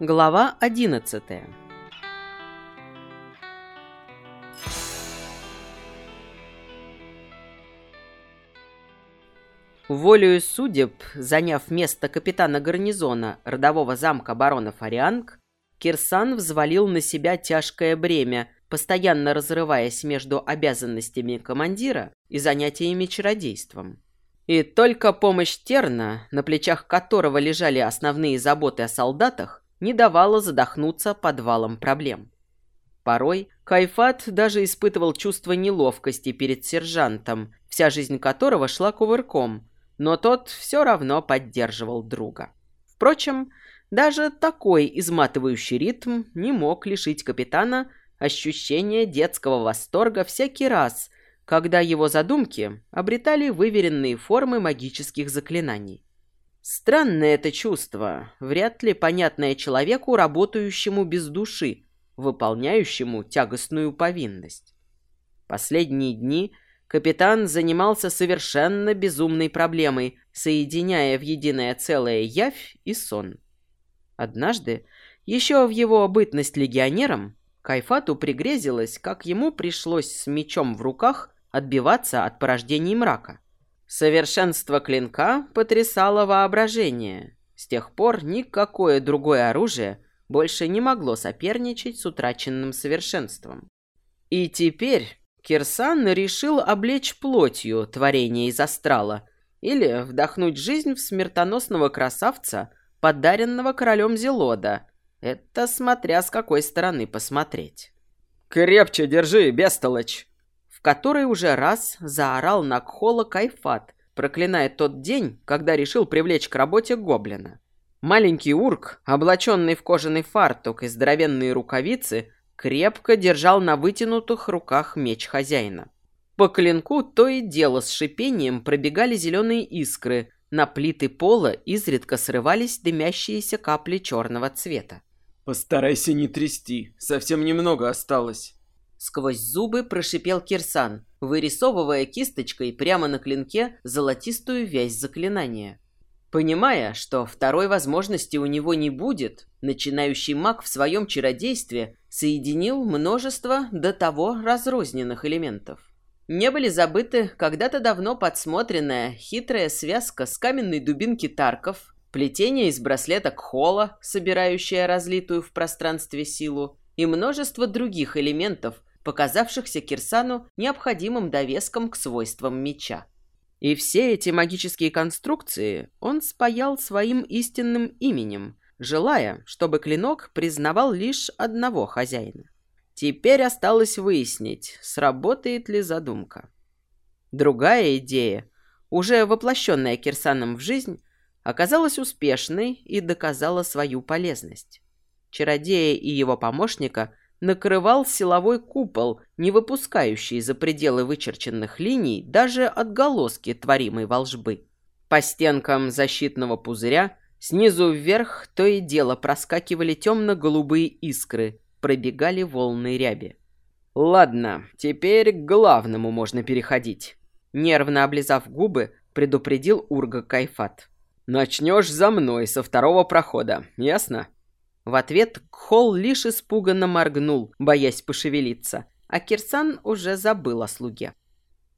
Глава одиннадцатая Волею судеб, заняв место капитана гарнизона родового замка барона Фарианг, Кирсан взвалил на себя тяжкое бремя, постоянно разрываясь между обязанностями командира и занятиями чародейством. И только помощь Терна, на плечах которого лежали основные заботы о солдатах, не давала задохнуться подвалом проблем. Порой Кайфат даже испытывал чувство неловкости перед сержантом, вся жизнь которого шла кувырком, но тот все равно поддерживал друга. Впрочем, даже такой изматывающий ритм не мог лишить капитана ощущения детского восторга всякий раз, когда его задумки обретали выверенные формы магических заклинаний. Странное это чувство, вряд ли понятное человеку, работающему без души, выполняющему тягостную повинность. Последние дни капитан занимался совершенно безумной проблемой, соединяя в единое целое явь и сон. Однажды, еще в его бытность легионером, Кайфату пригрезилось, как ему пришлось с мечом в руках отбиваться от порождений мрака. Совершенство клинка потрясало воображение. С тех пор никакое другое оружие больше не могло соперничать с утраченным совершенством. И теперь Кирсан решил облечь плотью творение из астрала или вдохнуть жизнь в смертоносного красавца, подаренного королем Зелода. Это смотря с какой стороны посмотреть. «Крепче держи, бестолочь!» В который уже раз заорал на Кхола Кайфат, проклиная тот день, когда решил привлечь к работе гоблина. Маленький урк, облаченный в кожаный фартук и здоровенные рукавицы, крепко держал на вытянутых руках меч хозяина. По клинку то и дело с шипением пробегали зеленые искры, на плиты пола изредка срывались дымящиеся капли черного цвета. «Постарайся не трясти, совсем немного осталось». Сквозь зубы прошипел Кирсан, вырисовывая кисточкой прямо на клинке золотистую вязь заклинания. Понимая, что второй возможности у него не будет, начинающий маг в своем чародействе соединил множество до того разрозненных элементов. Не были забыты когда-то давно подсмотренная хитрая связка с каменной дубинки Тарков, плетение из браслета Кхола, собирающее разлитую в пространстве силу, и множество других элементов, показавшихся Кирсану необходимым довеском к свойствам меча. И все эти магические конструкции он спаял своим истинным именем, желая, чтобы клинок признавал лишь одного хозяина. Теперь осталось выяснить, сработает ли задумка. Другая идея, уже воплощенная Кирсаном в жизнь, оказалась успешной и доказала свою полезность. Чародея и его помощника накрывал силовой купол, не выпускающий за пределы вычерченных линий даже отголоски творимой волжбы. По стенкам защитного пузыря снизу вверх то и дело проскакивали темно-голубые искры, пробегали волны ряби. «Ладно, теперь к главному можно переходить», — нервно облизав губы, предупредил Урга Кайфат. «Начнешь за мной со второго прохода, ясно?» В ответ Кхол лишь испуганно моргнул, боясь пошевелиться, а Кирсан уже забыл о слуге.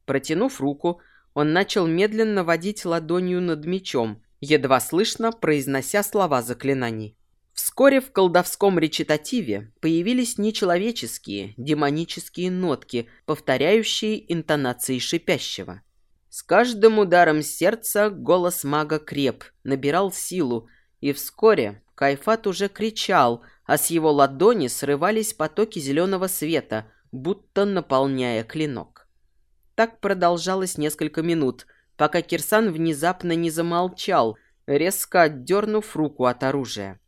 Протянув руку, он начал медленно водить ладонью над мечом, едва слышно произнося слова заклинаний. Вскоре в колдовском речитативе появились нечеловеческие, демонические нотки, повторяющие интонации шипящего. С каждым ударом сердца голос мага креп, набирал силу, и вскоре Кайфат уже кричал, а с его ладони срывались потоки зеленого света, будто наполняя клинок. Так продолжалось несколько минут, пока Кирсан внезапно не замолчал, резко отдернув руку от оружия.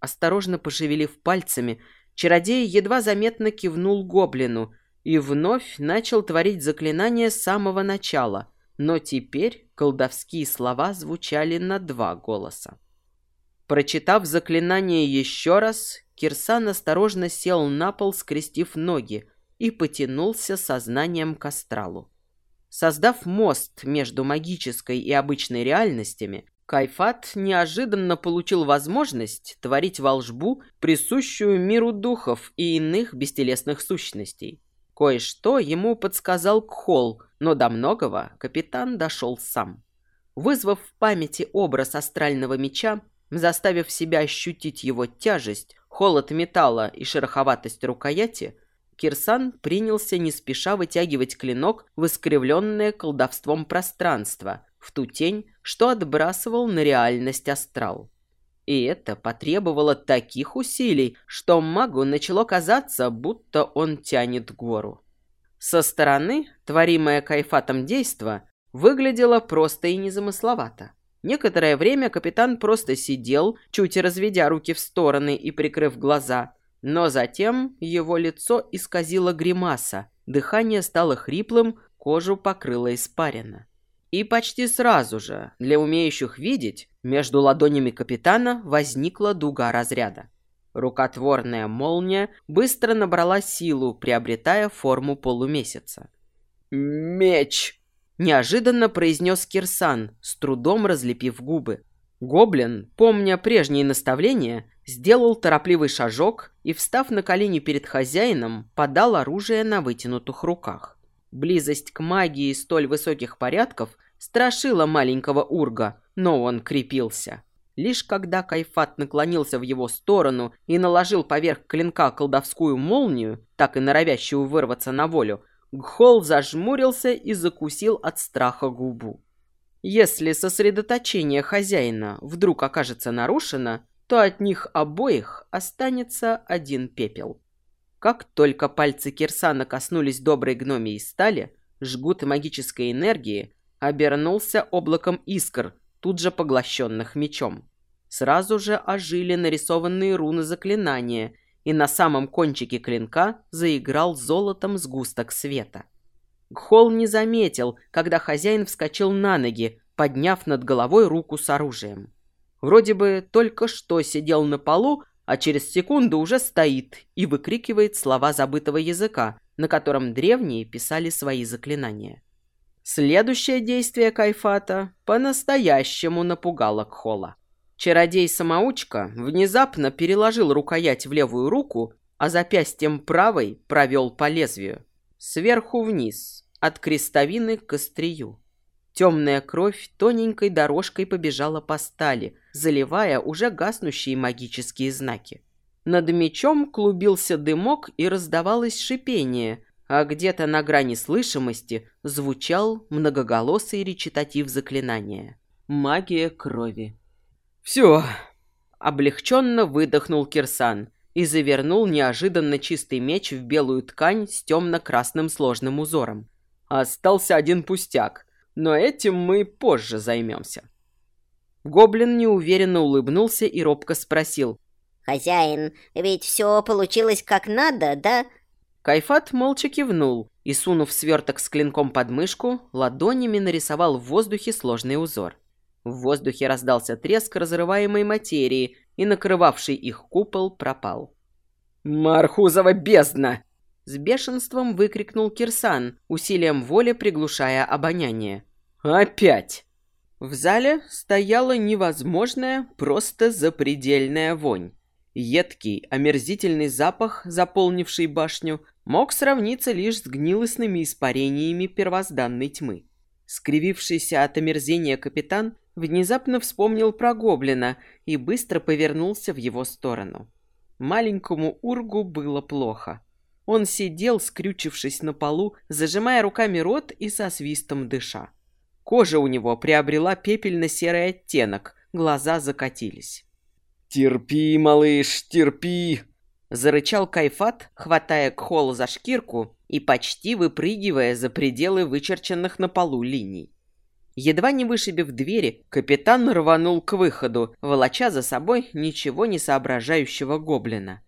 Осторожно пошевелив пальцами, чародей едва заметно кивнул гоблину и вновь начал творить заклинание с самого начала, но теперь колдовские слова звучали на два голоса. Прочитав заклинание еще раз, Кирсан осторожно сел на пол, скрестив ноги, и потянулся сознанием к астралу. Создав мост между магической и обычной реальностями, Кайфат неожиданно получил возможность творить волжбу, присущую миру духов и иных бестелесных сущностей. Кое-что ему подсказал Кхол, но до многого капитан дошел сам. Вызвав в памяти образ астрального меча, заставив себя ощутить его тяжесть, холод металла и шероховатость рукояти, Кирсан принялся не спеша вытягивать клинок в искривленное колдовством пространство, в ту тень, что отбрасывал на реальность астрал. И это потребовало таких усилий, что магу начало казаться, будто он тянет гору. Со стороны, творимое кайфатом действо, выглядело просто и незамысловато. Некоторое время капитан просто сидел, чуть разведя руки в стороны и прикрыв глаза, но затем его лицо исказило гримаса, дыхание стало хриплым, кожу покрыло испарина. И почти сразу же, для умеющих видеть, между ладонями капитана возникла дуга разряда. Рукотворная молния быстро набрала силу, приобретая форму полумесяца. «Меч!» – неожиданно произнес Кирсан, с трудом разлепив губы. Гоблин, помня прежние наставления, сделал торопливый шажок и, встав на колени перед хозяином, подал оружие на вытянутых руках. Близость к магии столь высоких порядков страшила маленького урга, но он крепился. Лишь когда Кайфат наклонился в его сторону и наложил поверх клинка колдовскую молнию, так и норовящую вырваться на волю, Гхол зажмурился и закусил от страха губу. Если сосредоточение хозяина вдруг окажется нарушено, то от них обоих останется один пепел. Как только пальцы Кирсана коснулись доброй гномии стали, жгут магической энергии обернулся облаком искр, тут же поглощенных мечом. Сразу же ожили нарисованные руны заклинания, и на самом кончике клинка заиграл золотом сгусток света. Гхол не заметил, когда хозяин вскочил на ноги, подняв над головой руку с оружием. Вроде бы только что сидел на полу, а через секунду уже стоит и выкрикивает слова забытого языка, на котором древние писали свои заклинания. Следующее действие Кайфата по-настоящему напугало Кхола. Чародей-самоучка внезапно переложил рукоять в левую руку, а запястьем правой провел по лезвию. Сверху вниз, от крестовины к острию. Темная кровь тоненькой дорожкой побежала по стали, заливая уже гаснущие магические знаки. Над мечом клубился дымок и раздавалось шипение, а где-то на грани слышимости звучал многоголосый речитатив заклинания. Магия крови. «Все!» Облегченно выдохнул Кирсан и завернул неожиданно чистый меч в белую ткань с темно-красным сложным узором. «Остался один пустяк но этим мы позже займемся». Гоблин неуверенно улыбнулся и робко спросил. «Хозяин, ведь все получилось как надо, да?» Кайфат молча кивнул и, сунув сверток с клинком под мышку, ладонями нарисовал в воздухе сложный узор. В воздухе раздался треск разрываемой материи, и накрывавший их купол пропал. «Мархузова бездна!» С бешенством выкрикнул Кирсан, усилием воли приглушая обоняние. «Опять!» В зале стояла невозможная, просто запредельная вонь. Едкий, омерзительный запах, заполнивший башню, мог сравниться лишь с гнилостными испарениями первозданной тьмы. Скривившийся от омерзения капитан внезапно вспомнил про гоблина и быстро повернулся в его сторону. Маленькому ургу было плохо. Он сидел, скрючившись на полу, зажимая руками рот и со свистом дыша. Кожа у него приобрела пепельно-серый оттенок, глаза закатились. «Терпи, малыш, терпи!» Зарычал Кайфат, хватая Кхола за шкирку и почти выпрыгивая за пределы вычерченных на полу линий. Едва не вышибив двери, капитан рванул к выходу, волоча за собой ничего не соображающего гоблина.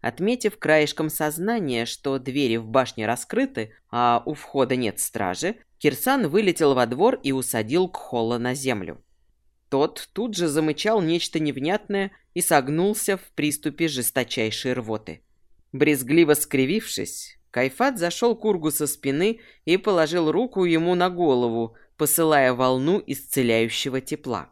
Отметив краешком сознания, что двери в башне раскрыты, а у входа нет стражи, Кирсан вылетел во двор и усадил Кхола на землю. Тот тут же замычал нечто невнятное и согнулся в приступе жесточайшей рвоты. Брезгливо скривившись, Кайфат зашел к Ургу со спины и положил руку ему на голову, посылая волну исцеляющего тепла.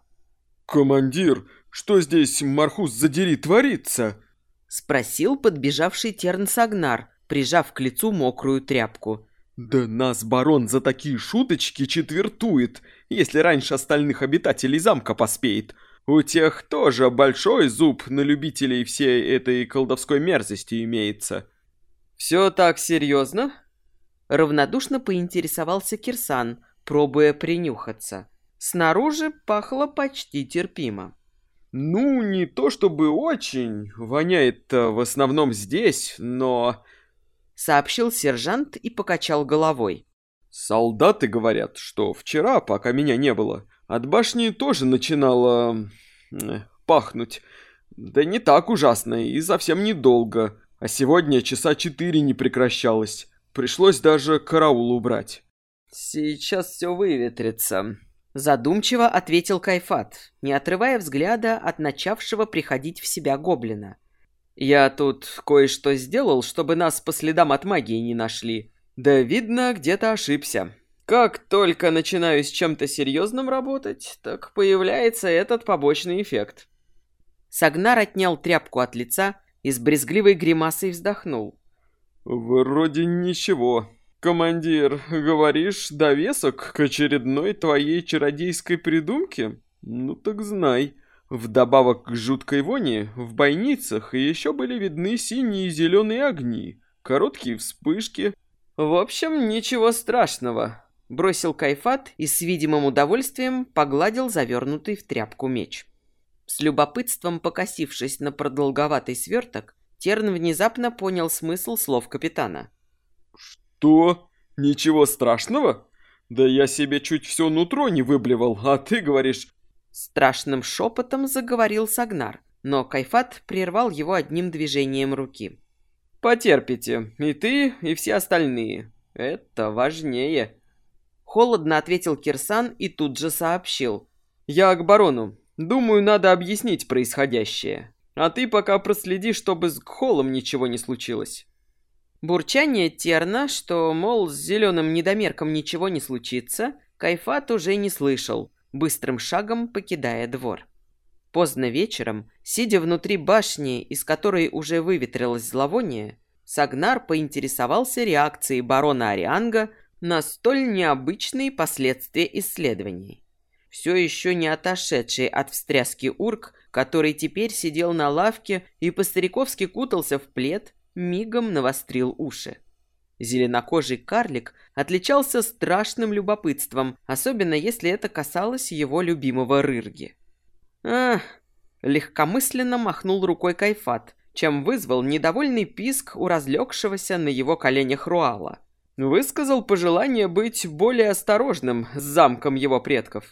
«Командир, что здесь, Мархус, задери, творится?» Спросил подбежавший Терн Сагнар, прижав к лицу мокрую тряпку. «Да нас барон за такие шуточки четвертует, если раньше остальных обитателей замка поспеет. У тех тоже большой зуб на любителей всей этой колдовской мерзости имеется». «Все так серьезно?» Равнодушно поинтересовался Кирсан, пробуя принюхаться. Снаружи пахло почти терпимо. «Ну, не то чтобы очень. воняет в основном здесь, но...» Сообщил сержант и покачал головой. «Солдаты говорят, что вчера, пока меня не было, от башни тоже начинало... пахнуть. Да не так ужасно и совсем недолго. А сегодня часа четыре не прекращалось. Пришлось даже караул убрать». «Сейчас все выветрится», Задумчиво ответил Кайфат, не отрывая взгляда от начавшего приходить в себя гоблина. «Я тут кое-что сделал, чтобы нас по следам от магии не нашли. Да, видно, где-то ошибся. Как только начинаю с чем-то серьезным работать, так появляется этот побочный эффект». Сагнар отнял тряпку от лица и с брезгливой гримасой вздохнул. «Вроде ничего. «Командир, говоришь, довесок к очередной твоей чародейской придумке? Ну так знай». Вдобавок к жуткой вони, в бойницах еще были видны синие и зеленые огни, короткие вспышки. «В общем, ничего страшного», — бросил Кайфат и с видимым удовольствием погладил завернутый в тряпку меч. С любопытством покосившись на продолговатый сверток, Терн внезапно понял смысл слов капитана. «Что? Ничего страшного? Да я себе чуть все нутро не выблевал, а ты говоришь...» Страшным шепотом заговорил Сагнар, но Кайфат прервал его одним движением руки. «Потерпите, и ты, и все остальные. Это важнее». Холодно ответил Кирсан и тут же сообщил. «Я к барону. Думаю, надо объяснить происходящее. А ты пока проследи, чтобы с Гхолом ничего не случилось». Бурчание Терна, что, мол, с зеленым недомерком ничего не случится, Кайфат уже не слышал, быстрым шагом покидая двор. Поздно вечером, сидя внутри башни, из которой уже выветрилось зловоние, Сагнар поинтересовался реакцией барона Арианга на столь необычные последствия исследований. Все еще не отошедший от встряски урк, который теперь сидел на лавке и по-стариковски кутался в плед, мигом навострил уши. Зеленокожий карлик отличался страшным любопытством, особенно если это касалось его любимого рырги. «Ах!» — легкомысленно махнул рукой Кайфат, чем вызвал недовольный писк у разлегшегося на его коленях Руала. Высказал пожелание быть более осторожным с замком его предков.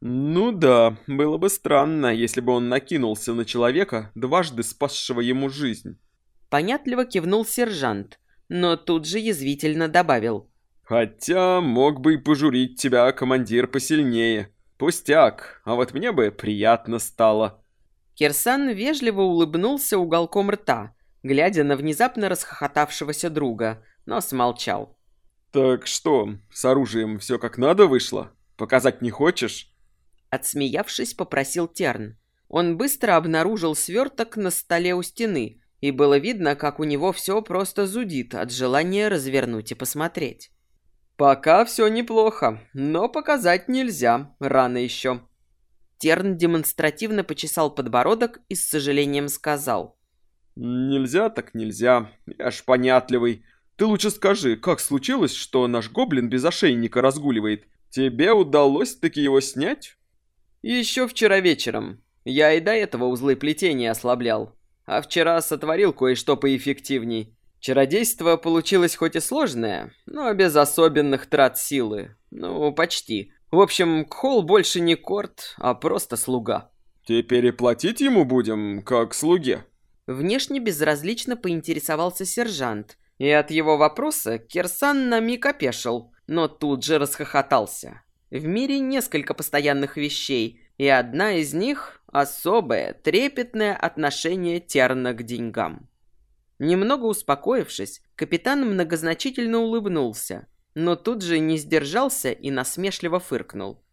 «Ну да, было бы странно, если бы он накинулся на человека, дважды спасшего ему жизнь». Понятливо кивнул сержант, но тут же язвительно добавил. «Хотя мог бы и пожурить тебя, командир, посильнее. Пустяк, а вот мне бы приятно стало». Кирсан вежливо улыбнулся уголком рта, глядя на внезапно расхохотавшегося друга, но смолчал. «Так что, с оружием все как надо вышло? Показать не хочешь?» Отсмеявшись, попросил Терн. Он быстро обнаружил сверток на столе у стены, и было видно, как у него все просто зудит от желания развернуть и посмотреть. «Пока все неплохо, но показать нельзя, рано еще». Терн демонстративно почесал подбородок и с сожалением сказал. «Нельзя так нельзя, я ж понятливый. Ты лучше скажи, как случилось, что наш гоблин без ошейника разгуливает? Тебе удалось таки его снять?» «Еще вчера вечером. Я и до этого узлы плетения ослаблял. А вчера сотворил кое-что поэффективней. Чародейство получилось хоть и сложное, но без особенных трат силы. Ну, почти. В общем, Кхол больше не корт, а просто слуга. Теперь и платить ему будем, как слуге. Внешне безразлично поинтересовался сержант, и от его вопроса Кирсан на миг опешил, но тут же расхохотался. В мире несколько постоянных вещей, и одна из них – особое, трепетное отношение Терна к деньгам. Немного успокоившись, капитан многозначительно улыбнулся, но тут же не сдержался и насмешливо фыркнул.